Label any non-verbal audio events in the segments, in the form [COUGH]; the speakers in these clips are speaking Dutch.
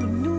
Oh no.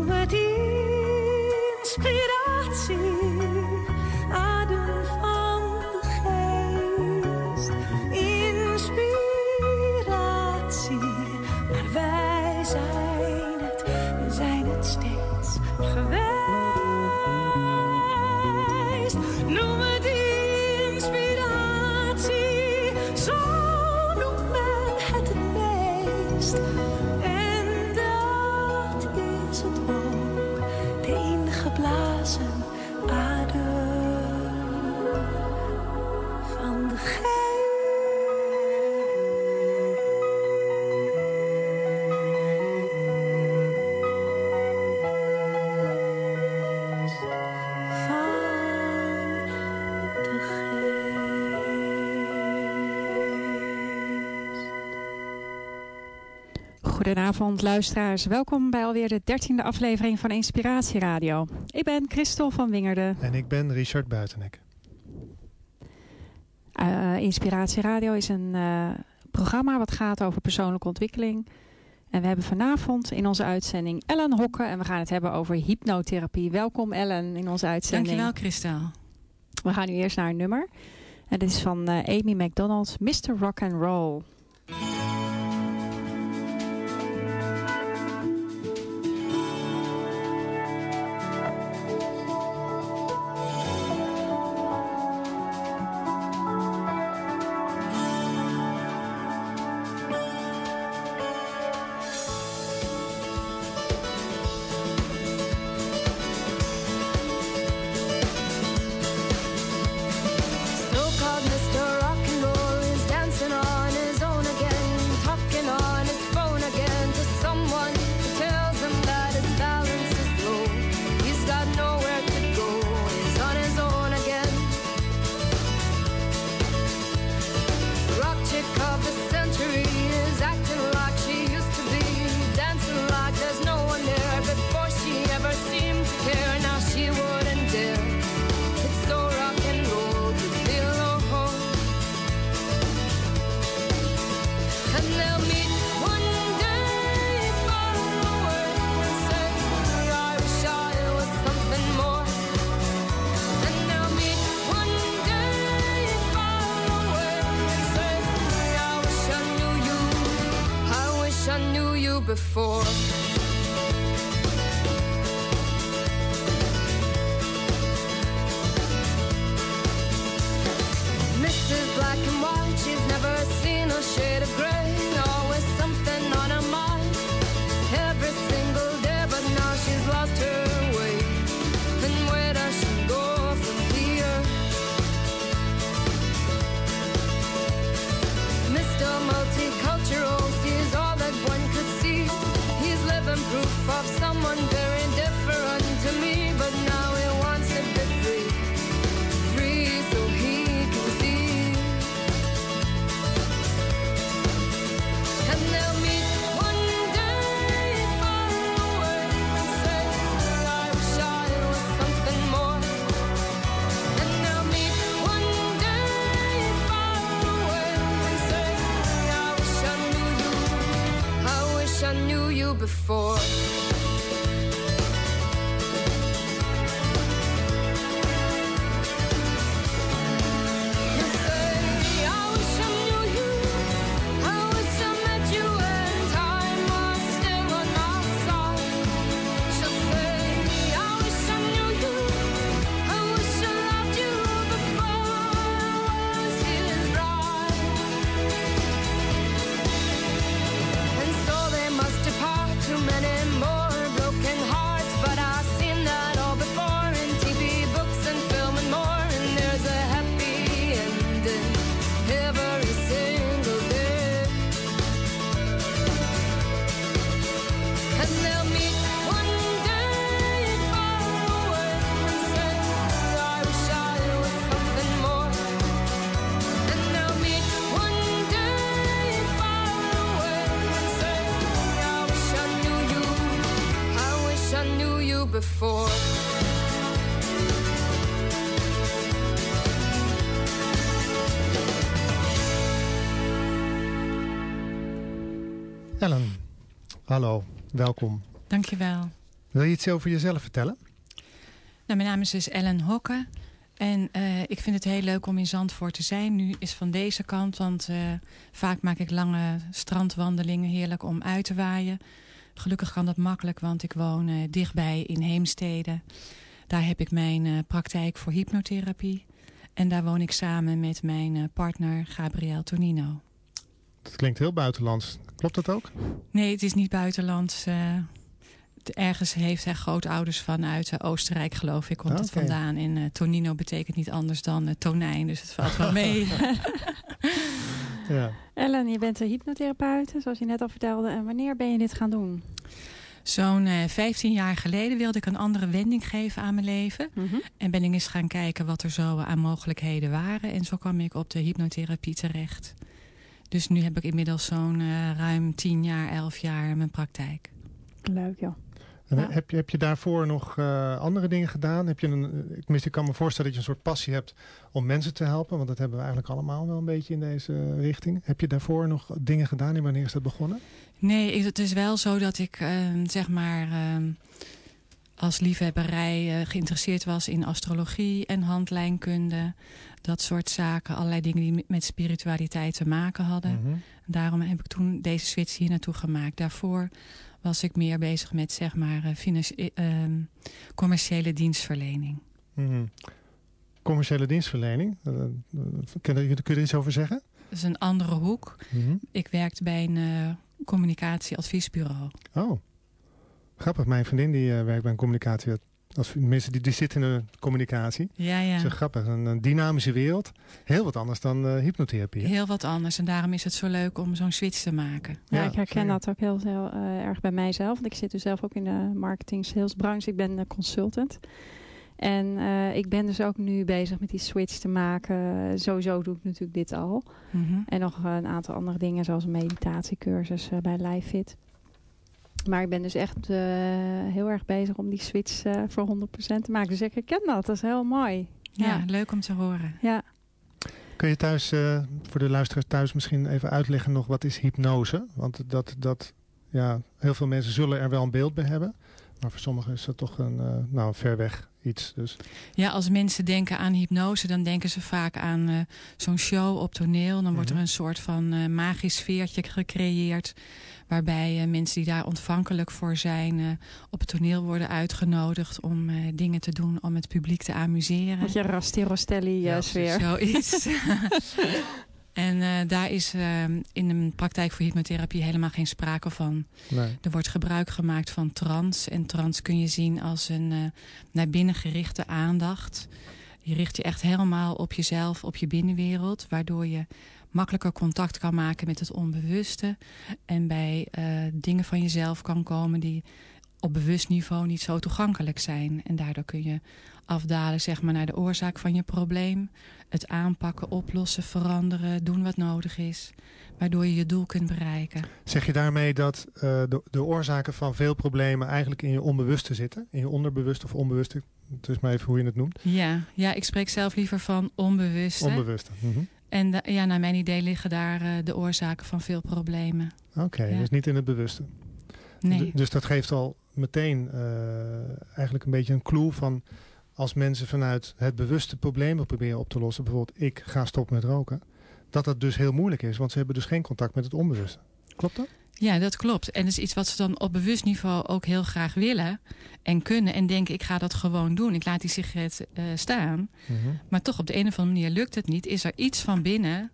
Goedenavond luisteraars, welkom bij alweer de dertiende aflevering van Inspiratie Radio. Ik ben Christel van Wingerden. En ik ben Richard Buitenek. Uh, Inspiratie Radio is een eh, programma wat gaat over persoonlijke ontwikkeling. En we hebben vanavond in onze uitzending Ellen Hokken en we gaan het hebben over hypnotherapie. Welkom Ellen in onze uitzending. Dankjewel Christel. We gaan nu eerst naar een nummer. En dit is van eh, Amy McDonald's Mr. Rock and Roll. Hallo, welkom. Dankjewel. Wil je iets over jezelf vertellen? Nou, mijn naam is dus Ellen Hokken. En eh, ik vind het heel leuk om in Zandvoort te zijn. Nu is van deze kant, want eh, vaak maak ik lange strandwandelingen heerlijk om uit te waaien. Gelukkig kan dat makkelijk, want ik woon eh, dichtbij in Heemstede. Daar heb ik mijn praktijk voor hypnotherapie. En daar woon ik samen met mijn partner Gabriel Tonino. Dat klinkt heel buitenlands. Klopt dat ook? Nee, het is niet buitenlands. eh, het- ergens heeft hij grootouders vanuit eh, Oostenrijk, geloof ik, komt het Oké. vandaan. En eh, Tonino betekent niet anders dan tonijn, dus het valt wel [LAUGHS] mee. Ja. Ellen, je bent een hypnotherapeut, zoals je net al vertelde. En wanneer ben je dit gaan doen? Zo'n eh 15 jaar geleden wilde ik een andere wending geven aan mijn leven. En ben ik eens gaan kijken wat er zo aan mogelijkheden waren. En zo kwam ik op de hypnotherapie terecht. Dus nu heb ik inmiddels zo'n eh, ruim 10 jaar, 11 jaar mijn praktijk. Leuk joh. En Ja. heb, je, heb je daarvoor nog eh, andere dingen gedaan? Heb je een, eh, ik, tenminste, ik kan me voorstellen dat je een soort passie hebt om mensen te helpen. Want dat hebben we eigenlijk allemaal wel een beetje in deze richting. Heb je daarvoor nog dingen gedaan en wanneer is dat begonnen? Nee, ik- het is wel zo dat ik eh, zeg maar eh, als liefhebberij eh, geïnteresseerd was in astrologie en handlijnkunde. Dat soort zaken, allerlei dingen die met spiritualiteit te maken hadden. Mhm. Daarom heb ik toen deze switch hier naartoe gemaakt. Daarvoor was ik meer bezig met zeg maar ehm, commerciële dienstverlening. Mhm. Commerciële dienstverlening. Eh, eh, kun, je, kun je er iets over zeggen? Dat is een andere hoek. Mhm. Ik werkte bij een communicatieadviesbureau. Oh, grappig. Mijn vriendin die werkt bij een communicatie. Als, mensen die, die zitten in de communicatie. Ja, ja. Dat is grappig. Een, een dynamische wereld. Heel wat anders dan eh, hypnotherapie. hè? Heel wat anders. En daarom is het zo leuk om zo'n switch te maken. Ja, Ja, ik herken zeker. dat ook heel, heel eh, erg bij mijzelf. Want ik zit dus zelf ook in de marketing salesbranche. Ik ben eh, consultant. En eh, ik ben dus ook nu bezig met die switch te maken. Sowieso doe ik natuurlijk dit al. Mhm. En nog een aantal andere dingen zoals een meditatiecursus eh, bij LiveFit. Maar ik ben dus echt eh, heel erg bezig om die switch eh, voor 100% te maken. Dus ik herken dat. Dat is heel mooi. Ja, Ja. leuk om te horen. Ja. Kun je thuis, eh, voor de luisteraars thuis misschien even uitleggen nog wat is hypnose? Want dat, dat, ja, heel veel mensen zullen er wel een beeld bij hebben. Maar voor sommigen is dat toch een, eh, nou, ver weg iets. Dus, Ja, als mensen denken aan hypnose, dan denken ze vaak aan eh, zo'n show op toneel. Dan wordt er Mhm. een soort van eh, magisch sfeertje gecreëerd. Waarbij eh, mensen die daar ontvankelijk voor zijn, eh, op het toneel worden uitgenodigd om eh, dingen te doen om het publiek te amuseren. Met je Rasti Rostelli Ja, sfeer. [LAUGHS] Zoiets. [LAUGHS] en eh, daar is eh, in de praktijk voor hypnotherapie helemaal geen sprake van. nee. Er wordt gebruik gemaakt van trance. En trance kun je zien als een eh, naar binnen gerichte aandacht. Je richt je echt helemaal op jezelf, op je binnenwereld. Waardoor je makkelijker contact kan maken met het onbewuste. En bij eh, dingen van jezelf kan komen die op bewust niveau niet zo toegankelijk zijn. En daardoor kun je afdalen zeg maar, naar de oorzaak van je probleem. Het aanpakken, oplossen, veranderen, doen wat nodig is. Waardoor je je doel kunt bereiken. Zeg je daarmee dat eh, de, de oorzaken van veel problemen eigenlijk in je onbewuste zitten? In je onderbewuste of onbewuste? Het is maar even hoe je het noemt. Ja, ja, ik spreek zelf liever van onbewuste. Onbewuste. Mhm. En ja, naar mijn idee liggen daar eh, de oorzaken van veel problemen. Oké, Ja. dus niet in het bewuste. Nee. D- Dus dat geeft al meteen eh, eigenlijk een beetje een clue van... als mensen vanuit het bewuste problemen proberen op te lossen... bijvoorbeeld ik ga stoppen met roken... dat dat dus heel moeilijk is, want ze hebben dus geen contact met het onbewuste. Klopt dat? Ja, dat klopt. En dat is iets wat ze dan op bewust niveau ook heel graag willen en kunnen. En denken, ik ga dat gewoon doen. Ik laat die sigaret eh, staan. Maar toch op de een of andere manier lukt het niet. Is er iets van binnen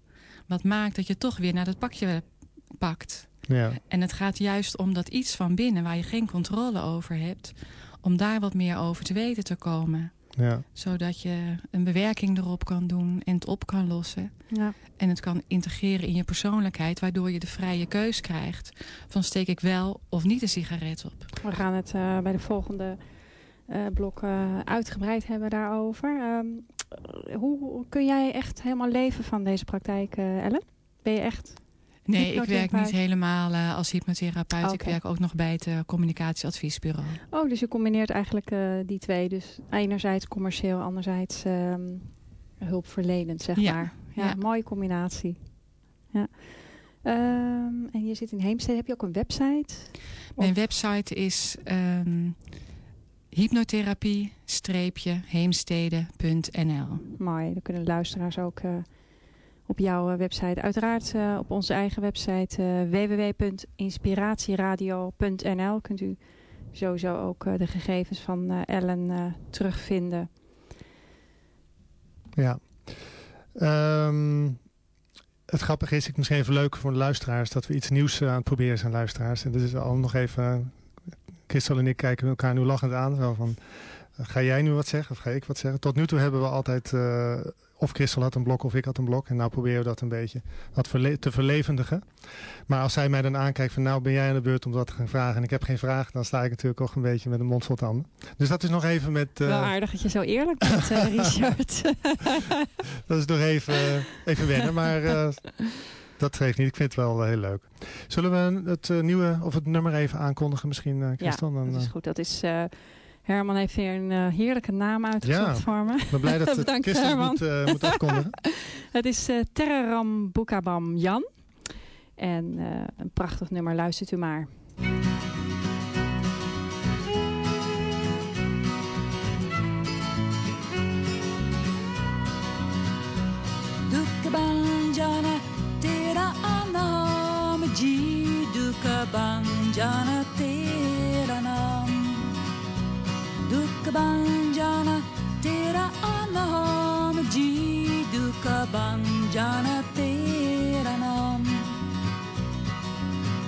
wat maakt dat je toch weer naar dat pakje pakt. Ja, En het gaat juist om dat iets van binnen waar je geen controle over hebt. Om daar wat meer over te weten te komen. Ja. Zodat je een bewerking erop kan doen en het op kan lossen. Ja. En het kan integreren in je persoonlijkheid. Waardoor je de vrije keus krijgt. Van steek ik wel of niet een sigaret op. We gaan het eh, bij de volgende eh blok eh, uitgebreid hebben daarover. Ehm, eh, hoe kun jij echt helemaal leven van deze praktijk, eh, Ellen? Ben je echt... Nee, ik werk niet helemaal eh, als hypnotherapeut. Ik werk ook nog bij het eh, communicatieadviesbureau. Oh, dus je combineert eigenlijk eh, die twee. Dus enerzijds commercieel, anderzijds ehm, hulpverlenend, zeg Ja, maar. Ja, ja. mooie combinatie. Ja. Ehm, en je zit in Heemstede. Heb je ook een website? Mijn Of- website is ehm hypnotherapie-heemstede.nl Mooi, dan kunnen luisteraars ook op jouw eh, website. Uiteraard eh, op onze eigen website eh, www.inspiratieradio.nl kunt u sowieso ook de gegevens van Ellen terugvinden. Ja. Ehm, het grappige is, ik misschien even leuk voor de luisteraars, dat we iets nieuws aan het proberen zijn, luisteraars. En dit is al nog even, Christel en ik kijken elkaar nu lachend aan. Zo van, ga jij nu wat zeggen of ga ik wat zeggen? Tot nu toe hebben we altijd, of Christel had een blok of ik had een blok. En nou proberen we dat een beetje wat verle- te verlevendigen. Maar als zij mij dan aankijkt van nou ben jij aan de beurt om dat te gaan vragen en ik heb geen vraag, dan sta ik natuurlijk ook een beetje met een mond vol tanden. Dus dat is nog even met... Wel aardig dat je zo eerlijk bent, eh, [LAUGHS] Richard. [LAUGHS] Dat is nog even, eh, even wennen, maar dat geeft niet. Ik vind het wel heel leuk. Zullen we het nieuwe of het nummer even aankondigen misschien, Christel? ja, dat is goed. Dat is, Herman heeft weer een eh, heerlijke naam uitgezocht ja, voor me. Ik ben blij dat [LAUGHS] het Bedankt, eh, moet, uh, [LAUGHS] moet het is uh, Terraram Jan. En een prachtig nummer, luistert u maar. Dukabanjana, Dukabanjana, banjana tera naam jiduka banjana tera naam,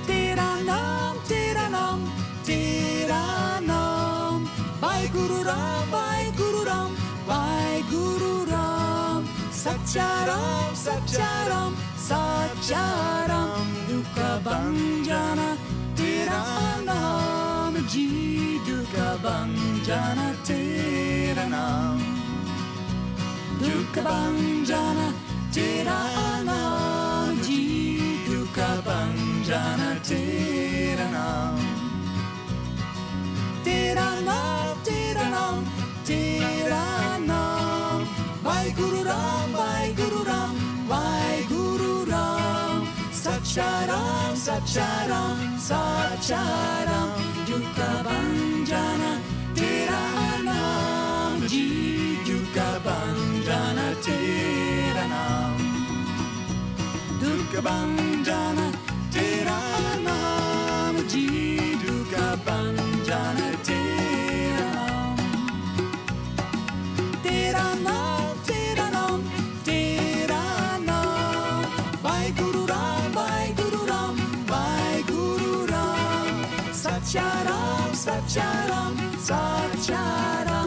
tera naam, tera naam, tera naam, bye guru ram bye guru ram bye guru ram Sacharam, Sacharam, satcharam duka banjana Teheranam Jidukabam Jana Teheranam Dukabam Jana Teheranam Jidukabam Jana Teheranam Teheranam Teheranam Teheranam Bye Guru Ram Bye सच्चा राम सच्चा राम सच्चा राम दुख बंजाना तेरा नाम जी दुख बंजाना तेरा नाम दुख बंजाना Sacharam, Sacharam.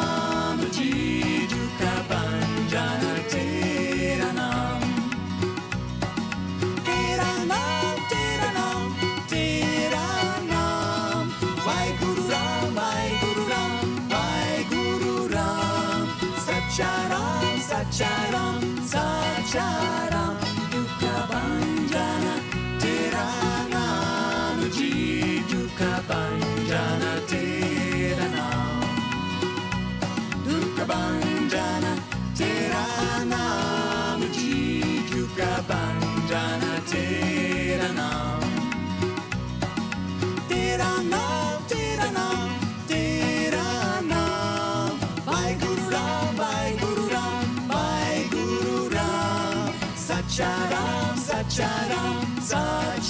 shine.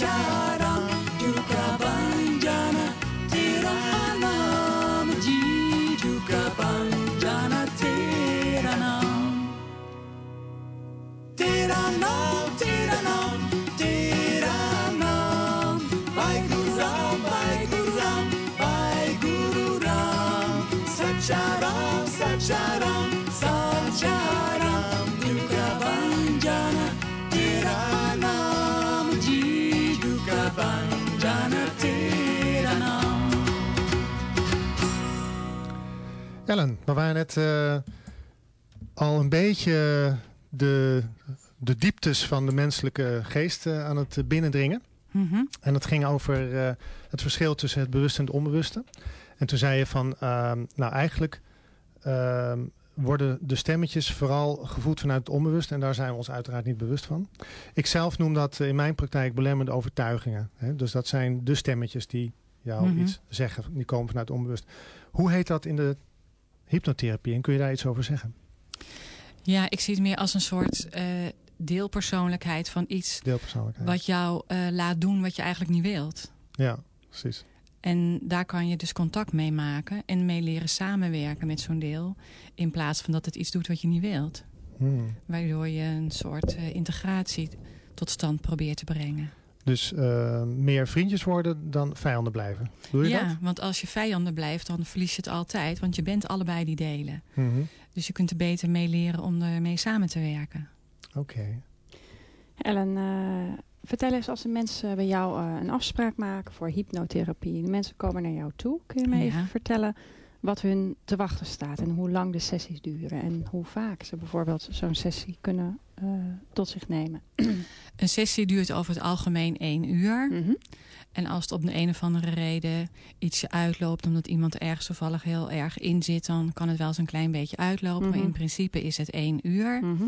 siarang juga banjana tiranam ji juga banjana tiranam tiranam tiranam tiranam tera nam tera nam bai guru ram bai guru ram bai guru ram. sacharam Ellen, we waren net eh, al een beetje de, de dieptes van de menselijke geest eh, aan het binnendringen. Mhm. En dat ging over eh, het verschil tussen het bewuste en het onbewuste. En toen zei je van, ehm, nou eigenlijk ehm, worden de stemmetjes vooral gevoed vanuit het onbewuste. En daar zijn we ons uiteraard niet bewust van. Ik zelf noem dat in mijn praktijk belemmerende overtuigingen. Hè? Dus dat zijn de stemmetjes die jou Mhm. iets zeggen. Die komen vanuit het onbewust. Hoe heet dat in de hypnotherapie? En kun je daar iets over zeggen? Ja, ik zie het meer als een soort eh, deelpersoonlijkheid van iets Deelpersoonlijkheid. wat jou eh, laat doen wat je eigenlijk niet wilt. Ja, precies. En daar kan je dus contact mee maken en mee leren samenwerken met zo'n deel. In plaats van dat het iets doet wat je niet wilt. Hmm. Waardoor je een soort eh, integratie tot stand probeert te brengen. Dus eh, meer vriendjes worden dan vijanden blijven. Doe je ja, dat? want als je vijanden blijft, dan verlies je het altijd. Want je bent allebei die delen. Mhm. Dus je kunt er beter mee leren om ermee samen te werken. Oké. Ellen, eh, vertel eens als de mensen bij jou eh, een afspraak maken voor hypnotherapie. De mensen komen naar jou toe. Kun je me Ja. even vertellen wat hun te wachten staat en hoe lang de sessies duren en hoe vaak ze bijvoorbeeld zo'n sessie kunnen eh, tot zich nemen? Een sessie duurt over het algemeen één uur. Mhm. En als het op de een of andere reden ietsje uitloopt... omdat iemand er ergens toevallig heel erg in zit... dan kan het wel eens een klein beetje uitlopen. Mhm. Maar in principe is het één uur. Mhm.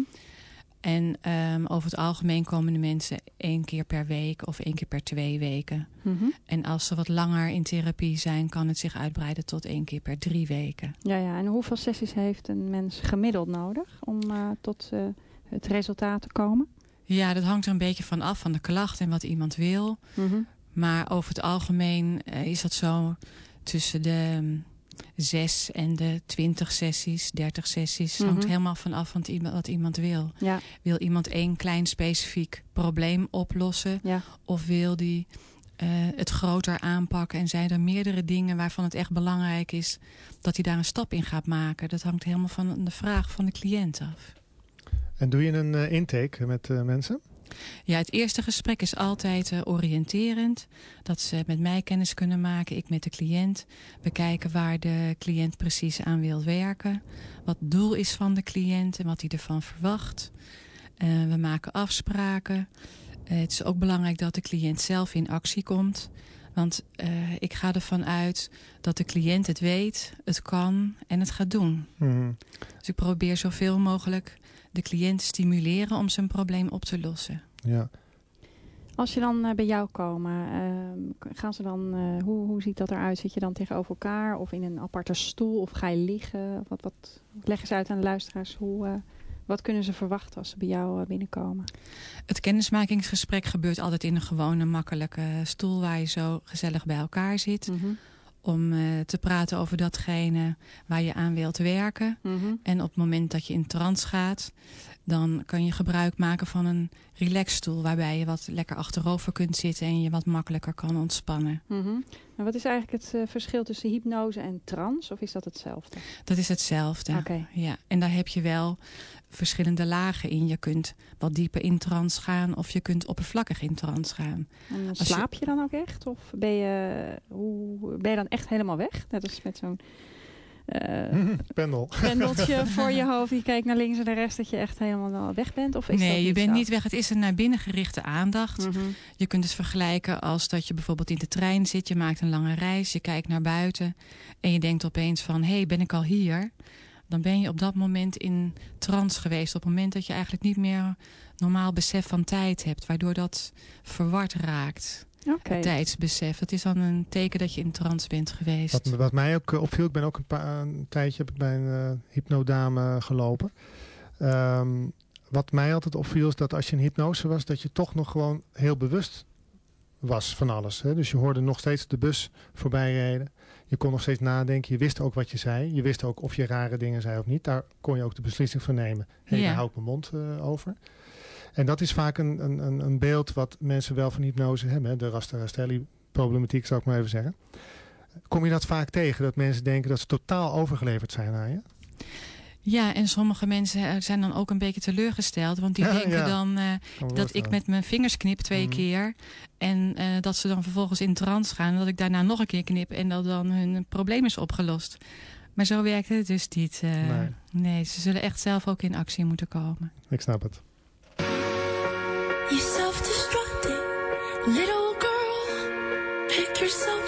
En ehm, over het algemeen komen de mensen één keer per week... of één keer per twee weken. Mhm. En als ze wat langer in therapie zijn... kan het zich uitbreiden tot één keer per drie weken. Ja, ja, en hoeveel sessies heeft een mens gemiddeld nodig om eh, tot eh, het resultaat te komen? Ja, dat hangt er een beetje van af van de klacht en wat iemand wil. Mhm. Maar over het algemeen eh, is dat zo tussen de zes en de twintig sessies, dertig sessies. Het hangt Mhm. helemaal van af van iemand- wat iemand wil. Ja, Wil iemand één klein specifiek probleem oplossen? ja. Of wil die eh, het groter aanpakken? En zijn er meerdere dingen waarvan het echt belangrijk is... dat hij daar een stap in gaat maken? Dat hangt helemaal van de vraag van de cliënt af. En doe je een eh, intake met eh, mensen? Ja, het eerste gesprek is altijd eh, oriënterend. Dat ze met mij kennis kunnen maken, ik met de cliënt. Bekijken waar de cliënt precies aan wil werken. Wat het doel is van de cliënt en wat hij ervan verwacht. Eh, we maken afspraken. Eh, het is ook belangrijk dat de cliënt zelf in actie komt. Want ik ga ervan uit dat de cliënt het weet, het kan en het gaat doen. Mhm. Dus ik probeer zoveel mogelijk de cliënt stimuleren om zijn probleem op te lossen. Ja. Als je dan eh, bij jou komen, ehm, gaan ze dan, eh, hoe, hoe ziet dat eruit? Zit je dan tegenover elkaar of in een aparte stoel of ga je liggen? Wat, wat, leg eens uit aan de luisteraars, hoe, eh, wat kunnen ze verwachten als ze bij jou binnenkomen? Het kennismakingsgesprek gebeurt altijd in een gewone makkelijke stoel waar je zo gezellig bij elkaar zit. Mhm. Om eh, te praten over datgene waar je aan wilt werken. Mhm. En op het moment dat je in trance gaat, dan kan je gebruik maken van een relaxstoel. Waarbij je wat lekker achterover kunt zitten en je wat makkelijker kan ontspannen. Mhm. En wat is eigenlijk het eh, verschil tussen hypnose en trance? Of is dat hetzelfde? Dat is hetzelfde. Ja, en daar heb je wel verschillende lagen in. Je kunt wat dieper in trance gaan of je kunt oppervlakkig in trance gaan. En je- slaap je dan ook echt? Of ben je, hoe, ben je dan echt helemaal weg? Net als met zo'n eh, [LAUGHS] Pendel. pendeltje [LAUGHS] voor je hoofd. Je kijkt naar links en naar rechts dat je echt helemaal weg bent? Of is dat nee, je bent zo? niet weg. Het is een naar binnen gerichte aandacht. Mhm. Je kunt het vergelijken als dat je bijvoorbeeld in de trein zit. Je maakt een lange reis, je kijkt naar buiten. En je denkt opeens van, hé, hey, ben ik al hier? Dan ben je op dat moment in trance geweest. Op het moment dat je eigenlijk niet meer normaal besef van tijd hebt. Waardoor dat verward raakt. Oké. Tijdsbesef. Dat is dan een teken dat je in trance bent geweest. Wat, wat mij ook eh, opviel, ik ben ook een, paar, een tijdje heb ik bij een eh, hypnodame gelopen. Ehm, wat mij altijd opviel is dat als je in hypnose was, dat je toch nog gewoon heel bewust was van alles. Hè? Dus je hoorde nog steeds de bus voorbij rijden. Je kon nog steeds nadenken. Je wist ook wat je zei. Je wist ook of je rare dingen zei of niet. Daar kon je ook de beslissing van nemen. Hé, daar hou ik mijn mond eh, over. En dat is vaak een, een, een, beeld wat mensen wel van hypnose hebben. Hè? De Rasta Rastelli problematiek zou ik maar even zeggen. Kom je dat vaak tegen? Dat mensen denken dat ze totaal overgeleverd zijn aan je? Ja, en sommige mensen eh, zijn dan ook een beetje teleurgesteld. Want die Ja, denken ja. dan eh, dat ik met mijn vingers knip twee Mhm. keer. En eh, dat ze dan vervolgens in trance gaan. En dat ik daarna nog een keer knip. En dat dan hun probleem is opgelost. Maar zo werkt het dus niet. eh. Nee. nee, ze zullen echt zelf ook in actie moeten komen. Ik snap het. You self-destructing little girl. Pick yourself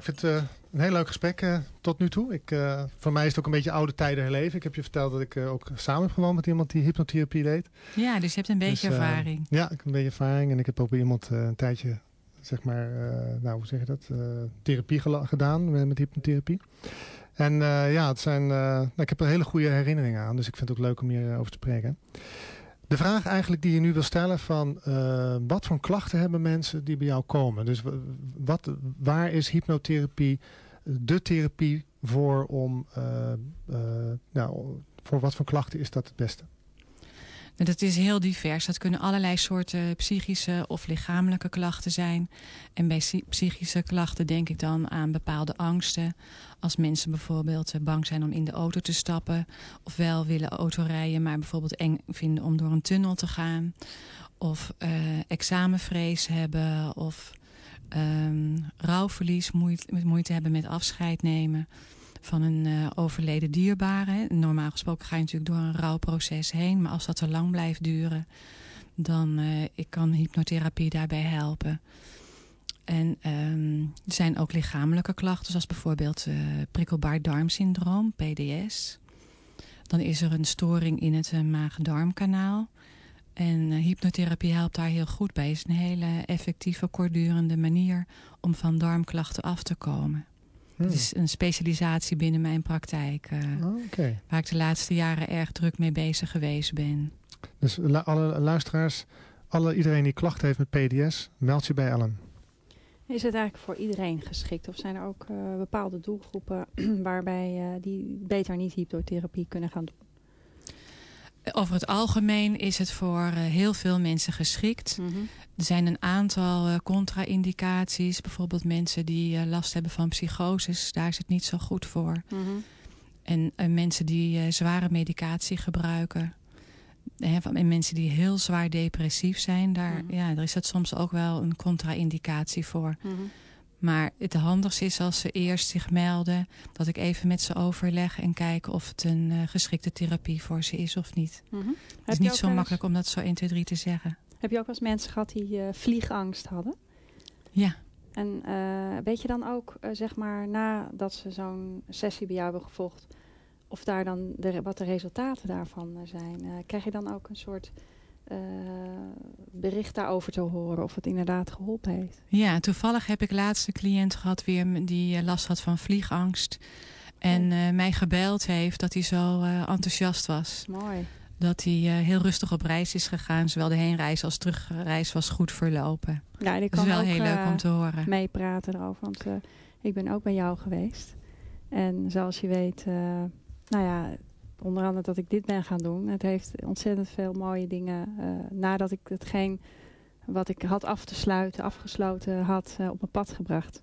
ik vind het eh, een heel leuk gesprek eh, tot nu toe. Ik, eh, voor mij is het ook een beetje oude tijden herleven. Ik heb je verteld dat ik ook samen heb gewoond met iemand die hypnotherapie deed. Ja, dus je hebt een beetje Dus, ervaring. Ja, ik heb een beetje ervaring. En ik heb ook bij iemand een tijdje, zeg maar, nou hoe zeg je dat, therapie gedaan met, met hypnotherapie. En ja, het zijn, nou, ik heb er hele goede herinneringen aan. Dus ik vind het ook leuk om hier over te spreken. De vraag eigenlijk die je nu wil stellen van eh, wat voor klachten hebben mensen die bij jou komen? Dus wat, waar is hypnotherapie de therapie voor om, eh, eh, nou, voor wat voor klachten is dat het beste? Dat is heel divers. Dat kunnen allerlei soorten psychische of lichamelijke klachten zijn. En bij psy- psychische klachten denk ik dan aan bepaalde angsten. Als mensen bijvoorbeeld eh, bang zijn om in de auto te stappen. Of wel willen autorijden, maar bijvoorbeeld eng vinden om door een tunnel te gaan. Of eh, examenvrees hebben. Of ehm, rouwverlies, moeite, moeite hebben met afscheid nemen van een eh, overleden dierbare. Normaal gesproken ga je natuurlijk door een rouwproces heen. Maar als dat te lang blijft duren, dan eh, ik kan hypnotherapie daarbij helpen. En ehm, er zijn ook lichamelijke klachten, zoals bijvoorbeeld eh, prikkelbaar darmsyndroom, PDS. Dan is er een storing in het maag-darmkanaal. En hypnotherapie helpt daar heel goed bij. Het is een hele effectieve, kortdurende manier om van darmklachten af te komen. Hmm. Het is een specialisatie binnen mijn praktijk, eh, Oh, Oké. waar ik de laatste jaren erg druk mee bezig geweest ben. Dus alle luisteraars, alle, iedereen die klachten heeft met PDS, meld je bij Ellen. Is het eigenlijk voor iedereen geschikt? Of zijn er ook eh, bepaalde doelgroepen [CLEARS THROAT] waarbij eh, die beter niet hypnotherapie kunnen gaan doen? Over het algemeen is het voor eh, heel veel mensen geschikt. Er zijn een aantal eh, contra-indicaties. Bijvoorbeeld mensen die eh, last hebben van psychoses. Daar is het niet zo goed voor. En eh, mensen die zware medicatie gebruiken. En mensen die heel zwaar depressief zijn. Daar, Mhm. ja, daar is dat soms ook wel een contra-indicatie voor. Maar het handigste is als ze eerst zich melden... dat ik even met ze overleg en kijk of het een eh, geschikte therapie voor ze is of niet. Mhm. Het is niet zo eens- makkelijk om dat zo 1, 2, 3 te zeggen. Heb je ook wel eens mensen gehad die eh, vliegangst hadden? Ja. En eh, weet je dan ook, zeg maar, nadat ze zo'n sessie bij jou hebben gevolgd, of daar dan de, wat de resultaten daarvan zijn? Krijg je dan ook een soort eh, bericht daarover te horen of het inderdaad geholpen heeft? Ja, toevallig heb ik laatst een cliënt gehad weer die eh, last had van vliegangst. En eh, mij gebeld heeft dat hij zo enthousiast was. Mooi. Dat hij heel rustig op reis is gegaan. Zowel de heenreis als terugreis was goed verlopen. Ja, en ik Dat is kan wel ook heel leuk om te horen. meepraten erover, want ik ben ook bij jou geweest. En zoals je weet, nou ja, onder andere dat ik dit ben gaan doen. Het heeft ontzettend veel mooie dingen eh, nadat ik hetgeen wat ik had af te sluiten, afgesloten had, eh, op mijn pad gebracht.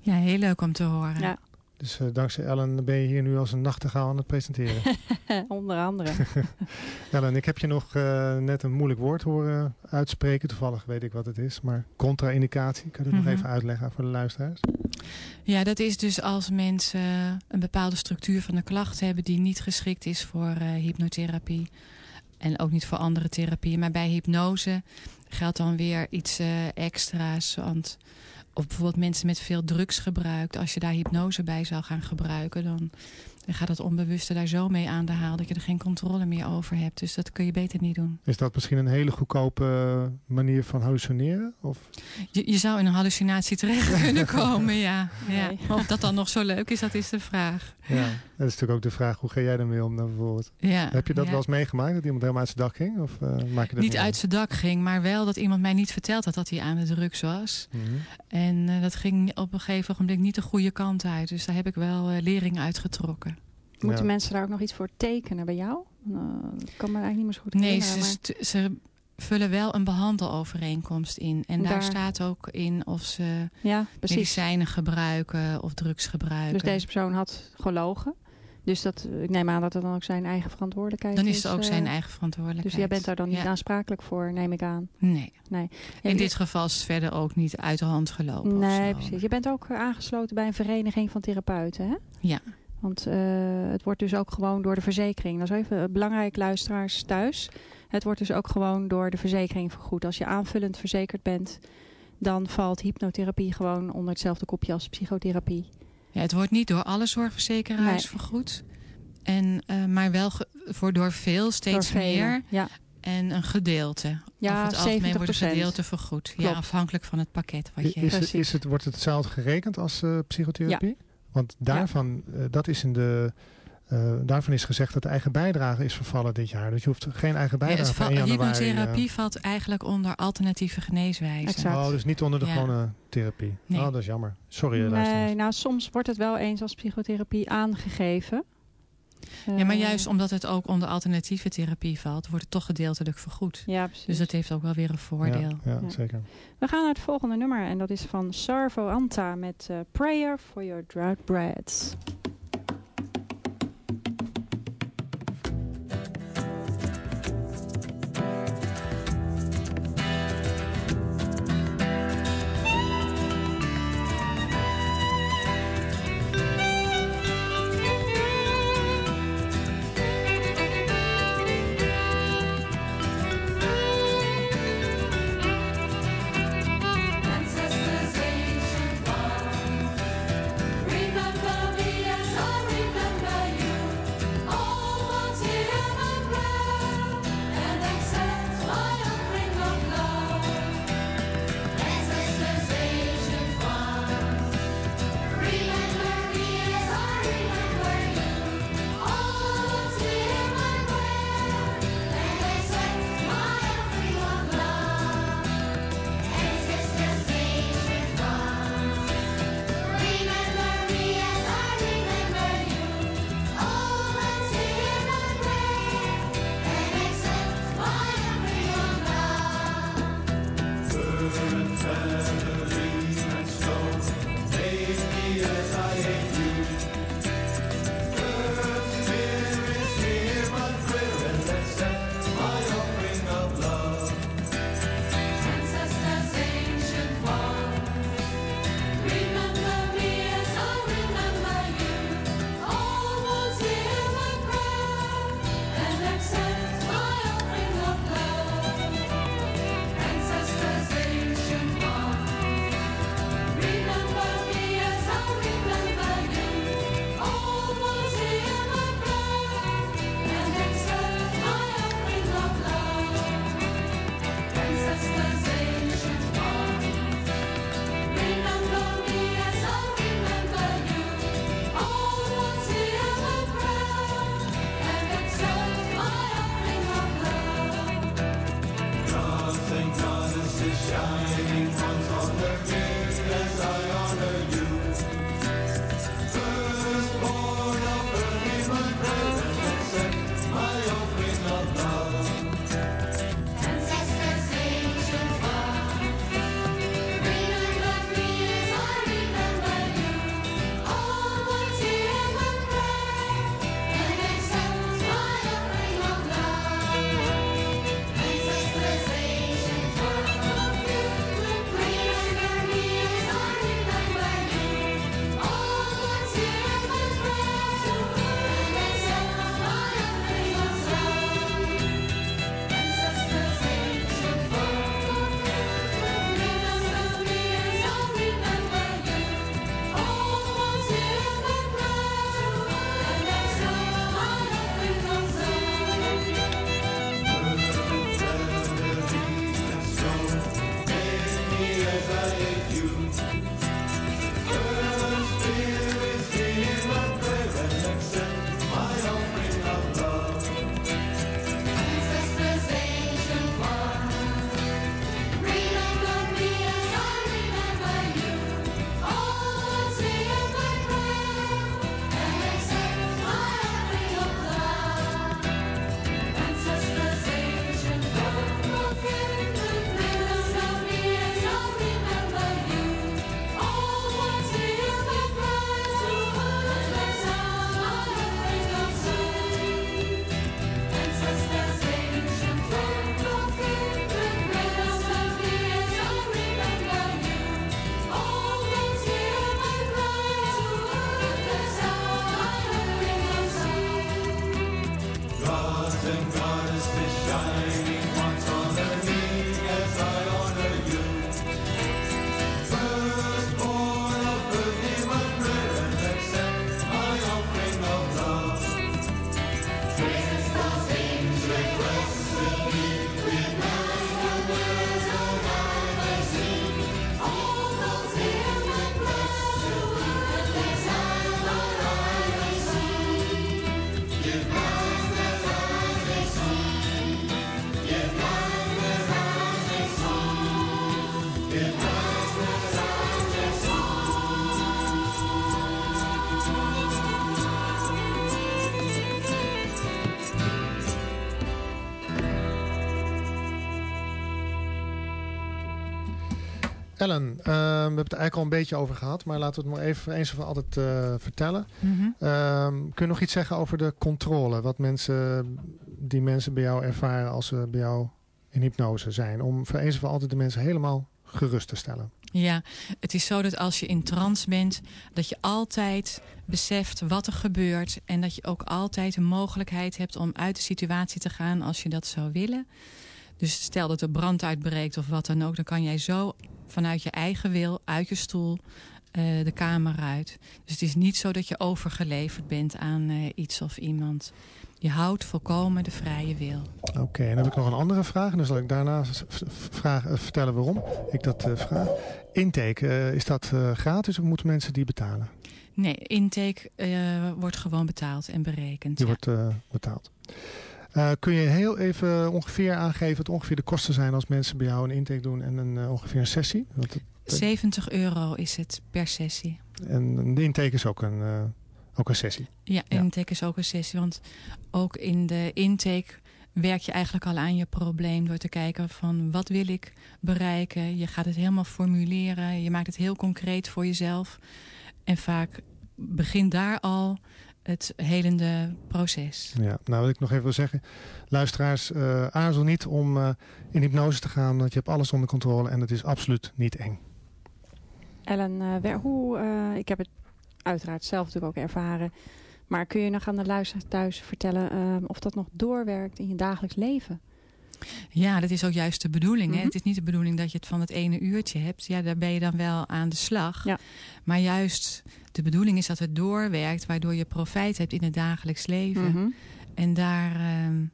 Ja, heel leuk om te horen. Ja. Dus eh, dankzij Ellen ben je hier nu als een nachtegaal aan het presenteren. [LAUGHS] onder andere. [LAUGHS] Ellen, ik heb je nog eh, net een moeilijk woord horen uitspreken. Toevallig weet ik wat het is. Maar contra-indicatie, kun je dat Mhm. nog even uitleggen voor de luisteraars? Ja, dat is dus als mensen een bepaalde structuur van de klacht hebben die niet geschikt is voor eh, hypnotherapie. En ook niet voor andere therapieën. Maar bij hypnose geldt dan weer iets eh, extra's. Want, of bijvoorbeeld mensen met veel drugsgebruik. Als je daar hypnose bij zou gaan gebruiken, dan, dan gaat het onbewuste daar zo mee aan de haal dat je er geen controle meer over hebt. Dus dat kun je beter niet doen. Is dat misschien een hele goedkope eh, manier van hallucineren? Of Je, je zou in een hallucinatie terecht [LAUGHS] kunnen komen, ja. ja. Nee. Of dat dan nog zo leuk is, dat is de vraag. ja, dat is natuurlijk ook de vraag. Hoe ga jij daarmee om dan bijvoorbeeld? Ja, Heb je dat ja. wel eens meegemaakt? Dat iemand helemaal uit zijn dak ging? Of eh, maak je dat niet uit zijn dak ging, maar wel dat iemand mij niet verteld had dat hij aan de drugs was. Mhm. En eh, dat ging op een gegeven ogenblik niet de goede kant uit. Dus daar heb ik wel eh, lering uitgetrokken. Moeten Ja. mensen daar ook nog iets voor tekenen bij jou? Nou, ik kan me eigenlijk niet meer zo goed Nee, ze, maar- st- ze vullen wel een behandelovereenkomst in. En daar, Daar- staat ook in of ze Ja, medicijnen gebruiken of drugs gebruiken. Dus deze persoon had gelogen. Dus dat, ik neem aan dat het dan ook zijn eigen verantwoordelijkheid dan is. is het ook eh, zijn eigen verantwoordelijkheid. Dus jij bent daar dan niet Ja. aansprakelijk voor, neem ik aan. Nee. Nee. In dit geval is het verder ook niet uit de hand gelopen. Nee, precies. Je bent ook eh, aangesloten bij een vereniging van therapeuten, hè? Ja. Want eh, het wordt dus ook gewoon door de verzekering. Dat is even belangrijk, luisteraars thuis. Het wordt dus ook gewoon door de verzekering vergoed. Als je aanvullend verzekerd bent, dan valt hypnotherapie gewoon onder hetzelfde kopje als psychotherapie. Ja, het wordt niet door alle zorgverzekeraars Nee. vergoed. En, eh, maar wel voor door veel steeds Door meer. Ja, En een gedeelte. ja Over het algemeen wordt een 70%. gedeelte vergoed. Ja, afhankelijk van het pakket wat je Is, is het, wordt het hetzelfde gerekend als eh, psychotherapie? Want daarvan, eh, dat is in de, eh, daarvan is gezegd dat de eigen bijdrage is vervallen dit jaar. Dus je hoeft geen eigen Ja, bijdrage 1 januari. eh, hypnotherapie valt eigenlijk onder alternatieve geneeswijzen. Exact. Oh, dus niet onder de Ja. gewone therapie. Nee. Oh, dat is jammer. Sorry, eh, Nee, nou soms wordt het wel eens als psychotherapie aangegeven. Ja, maar Eh, juist omdat het ook onder alternatieve therapie valt, wordt het toch gedeeltelijk vergoed. Ja, precies. Dus dat heeft ook wel weer een voordeel. Ja, ja, Ja. zeker. We gaan naar het volgende nummer en dat is van Sarvo Anta met eh, Prayer for Your Drought Breads. We hebben het er eigenlijk al een beetje over gehad, maar laten we het maar even eens voor altijd eh, vertellen. Mhm. Ehm, kun je nog iets zeggen over de controle? Wat mensen, die mensen bij jou ervaren als ze bij jou in hypnose zijn? Om voor eens voor altijd de mensen helemaal gerust te stellen. Ja, het is zo dat als je in trance bent, dat je altijd beseft wat er gebeurt. En dat je ook altijd de mogelijkheid hebt om uit de situatie te gaan als je dat zou willen. Dus stel dat er brand uitbreekt of wat dan ook, dan kan jij zo vanuit je eigen wil, uit je stoel, eh, de kamer uit. Dus het is niet zo dat je overgeleverd bent aan eh, iets of iemand. Je houdt volkomen de vrije wil. Oké, en dan heb ik nog een andere vraag. En dan zal ik daarna vragen, eh, vertellen waarom ik dat vraag. Intake, is dat gratis of moeten mensen die betalen? Nee, intake wordt gewoon betaald en berekend. Die ja. wordt betaald. Eh, kun je heel even ongeveer aangeven wat ongeveer de kosten zijn als mensen bij jou een intake doen en een, eh, ongeveer een sessie? Het- 70 euro is het per sessie. en de intake is ook een, eh, ook een sessie. Ja, Ja. intake is ook een sessie. Want ook in de intake werk je eigenlijk al aan je probleem... door te kijken van wat wil ik bereiken. Je gaat het helemaal formuleren. Je maakt het heel concreet voor jezelf. En vaak begint daar al het helende proces. Ja, nou wat ik nog even wil zeggen. Luisteraars, eh, aarzel niet om eh, in hypnose te gaan. Want je hebt alles onder controle en het is absoluut niet eng. Ellen, eh, wer- hoe, eh, ik heb het uiteraard zelf natuurlijk ook ervaren. Maar kun je nog aan de luisteraars thuis vertellen of dat nog doorwerkt in je dagelijks leven? Ja, dat is ook juist de bedoeling. Mhm. hè? Het is niet de bedoeling dat je het van het ene uurtje hebt. Ja, daar ben je dan wel aan de slag. Ja. Maar juist de bedoeling is dat het doorwerkt... waardoor je profijt hebt in het dagelijks leven. Mhm. En daar ehm,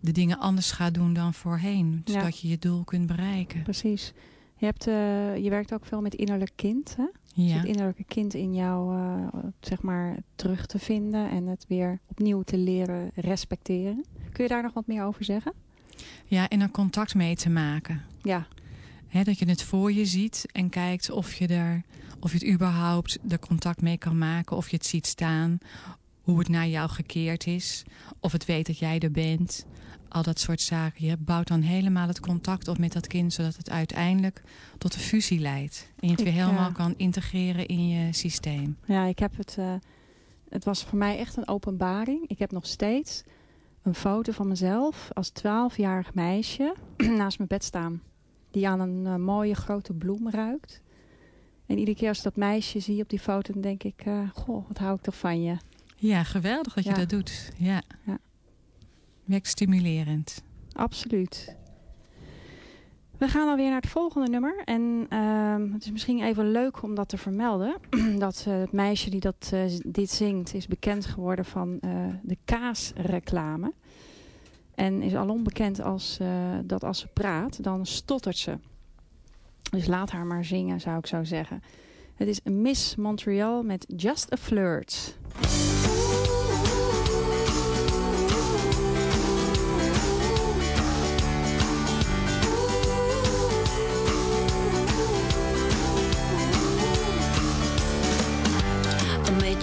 de dingen anders gaat doen dan voorheen. Ja. Zodat je je doel kunt bereiken. Precies. Je, hebt, eh, je werkt ook veel met innerlijk kind. Hè? Dus Ja. het innerlijke kind in jou eh, zeg maar, terug te vinden en het weer opnieuw te leren respecteren. Kun je daar nog wat meer over zeggen? Ja, en er contact mee te maken. Ja, dat je het voor je ziet en kijkt of je, er, of je het überhaupt er contact mee kan maken. Of je het ziet staan. Hoe het naar jou gekeerd is. Of het weet dat jij er bent. Al dat soort zaken. Je bouwt dan helemaal het contact op met dat kind. Zodat het uiteindelijk tot een fusie leidt. En je het Ik, weer helemaal eh, kan integreren in je systeem. ja ik heb het, eh, het was voor mij echt een openbaring. Ik heb nog steeds een foto van mezelf als 12-jarig meisje [CLEARS THROAT] naast mijn bed staan. Die aan een eh, mooie grote bloem ruikt. En iedere keer als ik dat meisje zie op die foto, dan denk ik, eh, goh, wat hou ik toch van je. Ja, geweldig dat je Ja. dat doet. Ja. Ja. Werkt stimulerend. Absoluut. We gaan alweer naar het volgende nummer. En ehm, het is misschien even leuk om dat te vermelden. [CLEARS THROAT] dat eh, het meisje die dat, eh, dit zingt is bekend geworden van eh, de kaasreclame. En is alom bekend als, dat als ze praat, dan stottert ze. Dus laat haar maar zingen, zou ik zo zeggen. Het is Miss Montreal met Just a Flirt.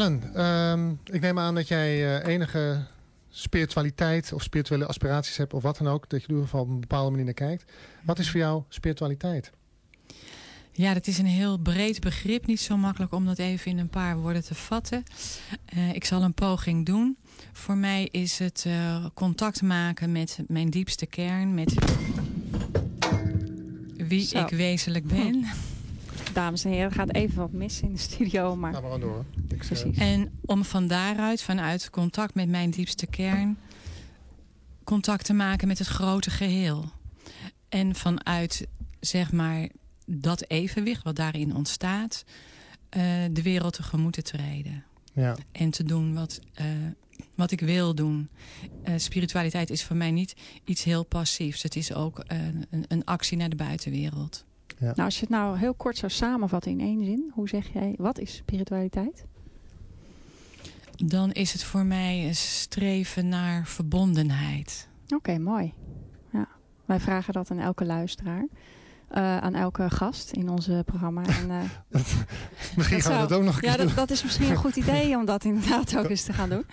Ellen, ehm, ik neem aan dat jij eh, enige spiritualiteit of spirituele aspiraties hebt of wat dan ook. Dat je in ieder geval op een bepaalde manier naar kijkt. Wat is voor jou spiritualiteit? Ja, dat is een heel breed begrip. Niet zo makkelijk om dat even in een paar woorden te vatten. Eh, ik zal een poging doen. Voor mij is het eh, contact maken met mijn diepste kern. Met wie Zo. ik wezenlijk ben. [LAUGHS] Dames en heren, er gaat even wat mis in de studio, maar Nou, maar gewoon door. Ik, eh, precies. En om van daaruit, vanuit contact met mijn diepste kern... contact te maken met het grote geheel. En vanuit, zeg maar, dat evenwicht wat daarin ontstaat... eh, de wereld tegemoet te treden. ja. En te doen wat, eh, wat ik wil doen. Eh, spiritualiteit is voor mij niet iets heel passiefs. Het is ook een, een actie naar de buitenwereld. Nou, als je het nou heel kort zou samenvatten in één zin, hoe zeg jij, wat is spiritualiteit? Dan is het voor mij een streven naar verbondenheid. Oké, mooi. Ja. Wij vragen dat aan elke luisteraar. eh, aan elke gast in onze programma. En, eh, [LAUGHS] Misschien Dat gaan we dat ook nog ja, dat, dat is misschien een goed idee om dat [LAUGHS] inderdaad ook eens te gaan doen.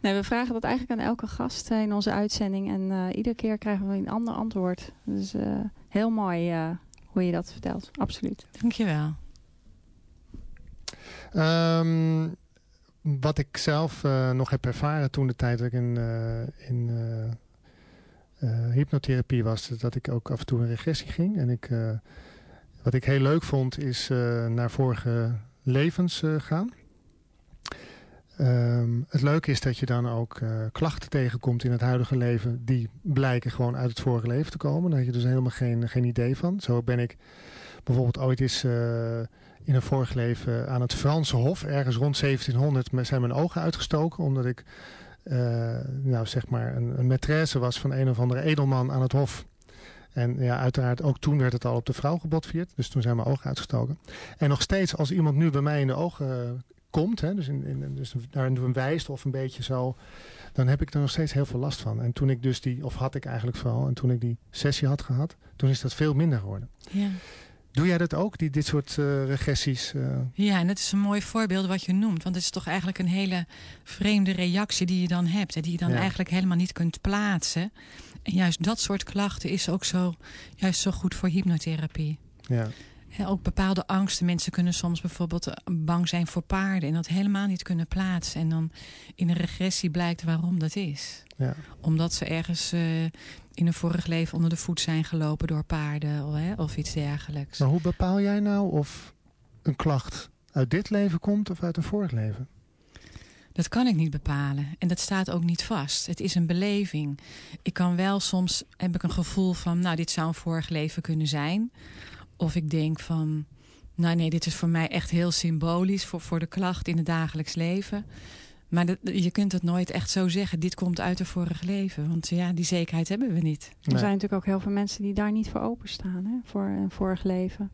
Nee, we vragen dat eigenlijk aan elke gast eh, in onze uitzending. En eh, iedere keer krijgen we een ander antwoord. Dus eh, heel mooi eh, hoe je dat vertelt. Absoluut. Dankjewel. Ehm, wat ik zelf eh, nog heb ervaren toen de tijd dat ik in, eh, in eh, eh, hypnotherapie was, dat ik ook af en toe in regressie ging. En ik, eh, wat ik heel leuk vond, is eh, naar vorige levens eh, gaan. Ehm, het leuke is dat je dan ook eh, klachten tegenkomt in het huidige leven die blijken gewoon uit het vorige leven te komen. Daar had je dus helemaal geen, geen idee van. Zo ben ik bijvoorbeeld ooit eens eh, in een vorig leven aan het Franse Hof, ergens rond 1700, me- zijn mijn ogen uitgestoken. Omdat ik eh, nou, zeg maar een, een maîtresse was van een of andere edelman aan het Hof. En ja, uiteraard ook toen werd het al op de vrouw gebotvierd. Dus toen zijn mijn ogen uitgestoken. En nog steeds als iemand nu bij mij in de ogen komt, hè, dus, in, in, dus naar een wijst of een beetje zo, dan heb ik er nog steeds heel veel last van. En toen ik dus die, of had ik eigenlijk vooral, en toen ik die sessie had gehad, toen is dat veel minder geworden. Ja. Doe jij dat ook, die, dit soort eh, regressies? eh? Ja, en dat is een mooi voorbeeld wat je noemt. Want het is toch eigenlijk een hele vreemde reactie die je dan hebt. En die je dan Ja. eigenlijk helemaal niet kunt plaatsen. En juist dat soort klachten is ook zo, juist zo goed voor hypnotherapie. ja. Ook bepaalde angsten. Mensen kunnen soms bijvoorbeeld eh, bang zijn voor paarden. En dat helemaal niet kunnen plaatsen. En dan in een regressie blijkt waarom dat is. Ja. Omdat ze ergens eh, in een vorig leven onder de voet zijn gelopen door paarden. Of, hè, of iets dergelijks. Maar hoe bepaal jij nou of een klacht uit dit leven komt of uit een vorig leven? Dat kan ik niet bepalen. En dat staat ook niet vast. Het is een beleving. Ik kan wel soms, heb ik een gevoel van... nou, dit zou een vorig leven kunnen zijn. Of ik denk van... nou nee, dit is voor mij echt heel symbolisch... voor, voor de klacht in het dagelijks leven. Maar dat, je kunt het nooit echt zo zeggen. Dit komt uit een vorig leven. Want ja, die zekerheid hebben we niet. Er zijn natuurlijk ook heel veel mensen die daar niet voor openstaan. Hè? Voor een vorig leven.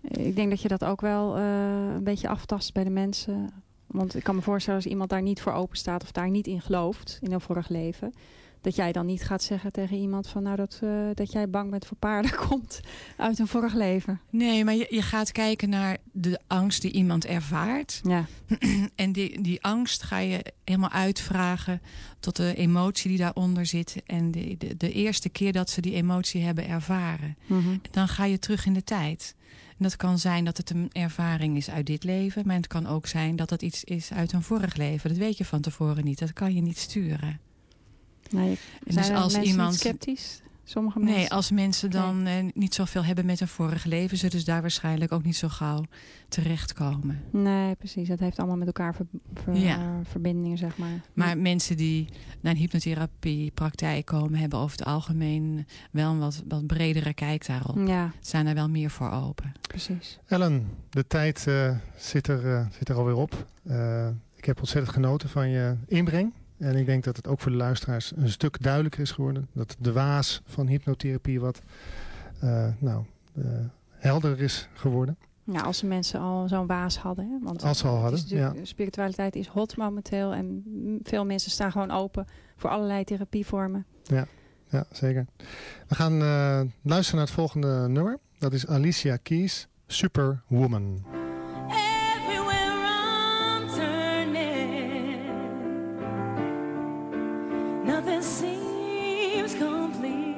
Ik denk dat je dat ook wel eh, een beetje aftast bij de mensen. Want ik kan me voorstellen als iemand daar niet voor open staat of daar niet in gelooft in een vorig leven. Dat jij dan niet gaat zeggen tegen iemand van nou dat, eh, dat jij bang bent voor paarden [LAUGHS] komt uit een vorig leven. Nee, maar je, je gaat kijken naar de angst die iemand ervaart. Ja, [CLEARS THROAT] En die, die angst ga je helemaal uitvragen tot de emotie die daaronder zit. En de, de, de eerste keer dat ze die emotie hebben ervaren. Mhm. Dan ga je terug in de tijd. En dat kan zijn dat het een ervaring is uit dit leven. Maar het kan ook zijn dat het iets is uit een vorig leven. Dat weet je van tevoren niet. Dat kan je niet sturen. Nee, En zijn dus er als mensen iemand... niet sceptisch? Sommige mensen. Nee, als mensen dan eh, niet zoveel hebben met een vorig leven... zullen ze daar waarschijnlijk ook niet zo gauw terechtkomen. Nee, precies. Het heeft allemaal met elkaar ver- ver- Ja. verbindingen, zeg maar. Maar mensen die naar een hypnotherapiepraktijk komen... hebben over het algemeen wel een wat, wat bredere kijk daarop. Ja, Zijn daar wel meer voor open. precies. Ellen, de tijd eh, zit, er, eh, zit er alweer op. Eh, ik heb ontzettend genoten van je inbreng. En ik denk dat het ook voor de luisteraars een stuk duidelijker is geworden. Dat de waas van hypnotherapie wat eh, nou, eh, helder is geworden. Ja, als de mensen al zo'n waas hadden. Hè? Want Als ze al hadden, natuurlijk- Spiritualiteit is hot momenteel. En veel mensen staan gewoon open voor allerlei therapievormen. Ja, zeker. We gaan eh, luisteren naar het volgende nummer. Dat is Alicia Keys, Superwoman. seems complete.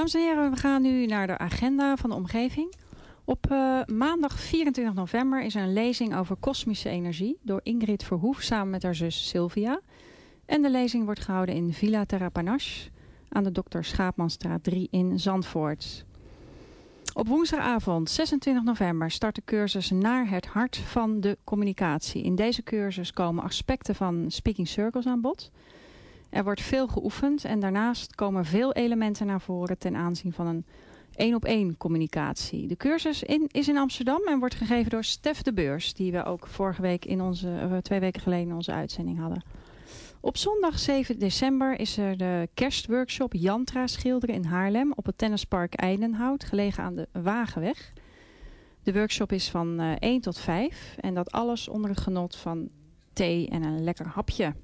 Dames en heren, we gaan nu naar de agenda van de omgeving. Op eh, maandag 24 november is er een lezing over kosmische energie door Ingrid Verhoef samen met haar zus Sylvia. En de lezing wordt gehouden in Villa Terrapanache aan de Dr. Schaapmanstraat 3 in Zandvoort. Op woensdagavond 26 november start de cursus Naar het hart van de communicatie. In deze cursus komen aspecten van Speaking Circles aan bod. Er wordt veel geoefend en daarnaast komen veel elementen naar voren ten aanzien van een één-op-één communicatie. De cursus in, is in Amsterdam en wordt gegeven door Stef de Beurs, die we ook vorige week in onze, eh, twee weken geleden in onze uitzending hadden. Op zondag 7 december is er de kerstworkshop Jantra schilderen in Haarlem op het tennispark Eidenhout, gelegen aan de Wagenweg. De workshop is van eh 1 tot 5 en dat alles onder het genot van thee en een lekker hapje.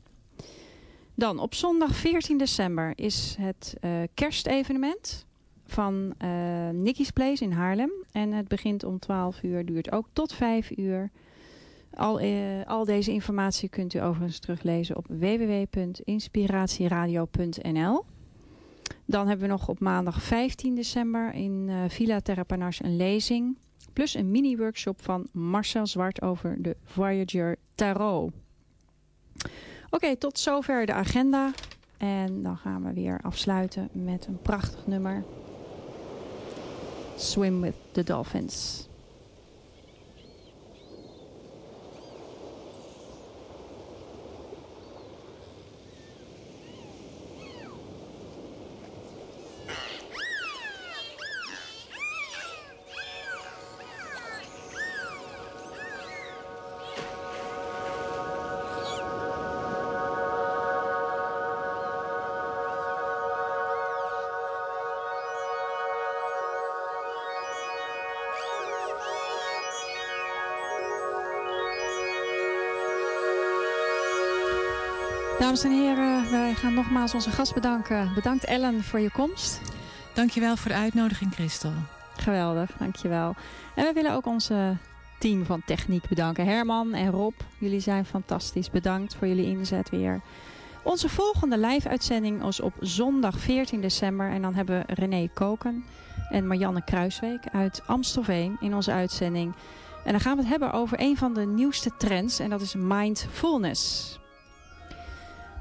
Dan op zondag 14 december is het eh, kerstevenement van eh Nicky's Place in Haarlem. En het begint om 12 uur, duurt ook tot 5 uur. Al, eh, al deze informatie kunt u overigens teruglezen op www.inspiratieradio.nl. Dan hebben we nog op maandag 15 december in eh, Villa Terrapanache een lezing. Plus een mini-workshop van Marcel Zwart over de Voyager Tarot. Oké, tot zover de agenda. En dan gaan we weer afsluiten met een prachtig nummer. Swim with the Dolphins. Dames en heren, wij gaan nogmaals onze gast bedanken. Bedankt Ellen voor je komst. Dankjewel voor de uitnodiging, Christel. Geweldig, dankjewel. En we willen ook onze team van techniek bedanken. Herman en Rob, jullie zijn fantastisch. Bedankt voor jullie inzet weer. Onze volgende live-uitzending is op zondag 14 december. En dan hebben we René Koken en Marianne Kruisweek uit Amstelveen in onze uitzending. En dan gaan we het hebben over een van de nieuwste trends. En dat is mindfulness.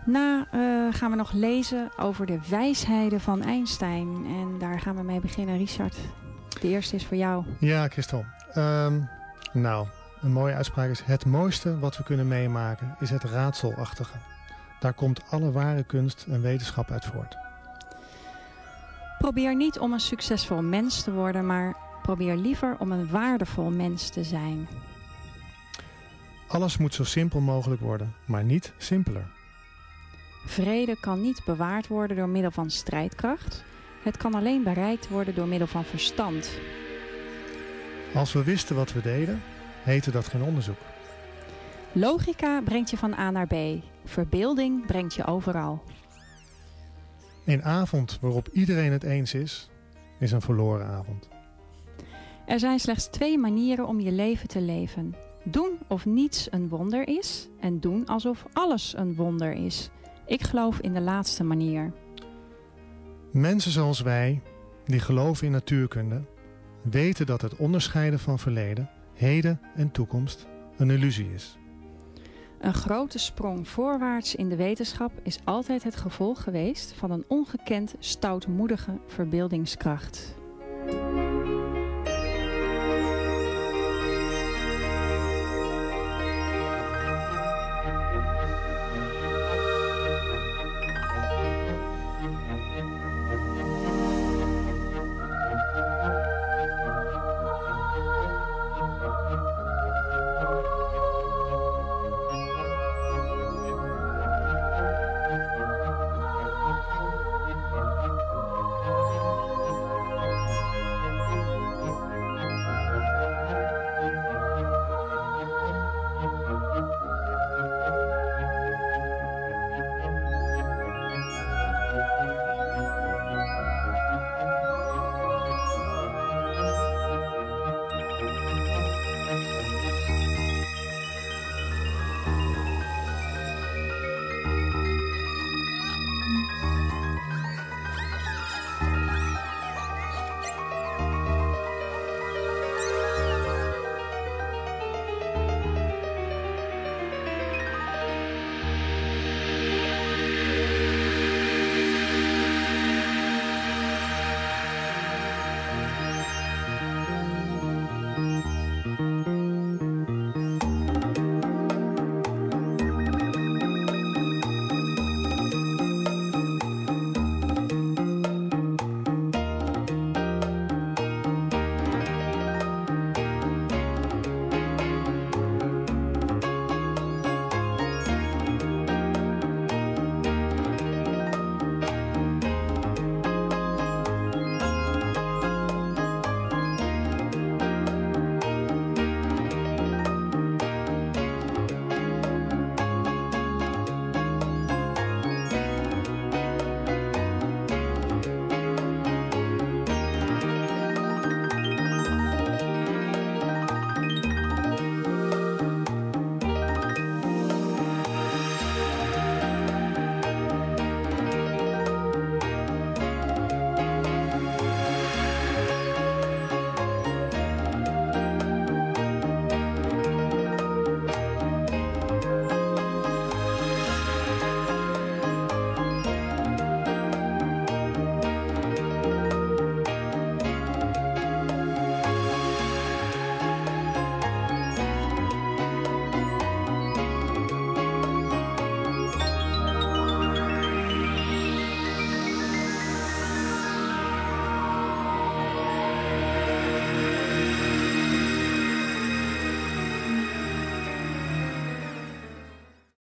Na eh, gaan we nog lezen over de wijsheden van Einstein. En daar gaan we mee beginnen. Richard, de eerste is voor jou. Ja, Christel. Ehm, nou, een mooie uitspraak is... Het mooiste wat we kunnen meemaken is het raadselachtige. Daar komt alle ware kunst en wetenschap uit voort. Probeer niet om een succesvol mens te worden, maar probeer liever om een waardevol mens te zijn. Alles moet zo simpel mogelijk worden, maar niet simpeler. Vrede kan niet bewaard worden door middel van strijdkracht. Het kan alleen bereikt worden door middel van verstand. Als we wisten wat we deden, heette dat geen onderzoek. Logica brengt je van A naar B. Verbeelding brengt je overal. Een avond waarop iedereen het eens is, is een verloren avond. Er zijn slechts twee manieren om je leven te leven. Doen of niets een wonder is en doen alsof alles een wonder is. Ik geloof in de laatste manier. Mensen zoals wij, die geloven in natuurkunde, weten dat het onderscheiden van verleden, heden en toekomst een illusie is. Een grote sprong voorwaarts in de wetenschap is altijd het gevolg geweest van een ongekend stoutmoedige verbeeldingskracht.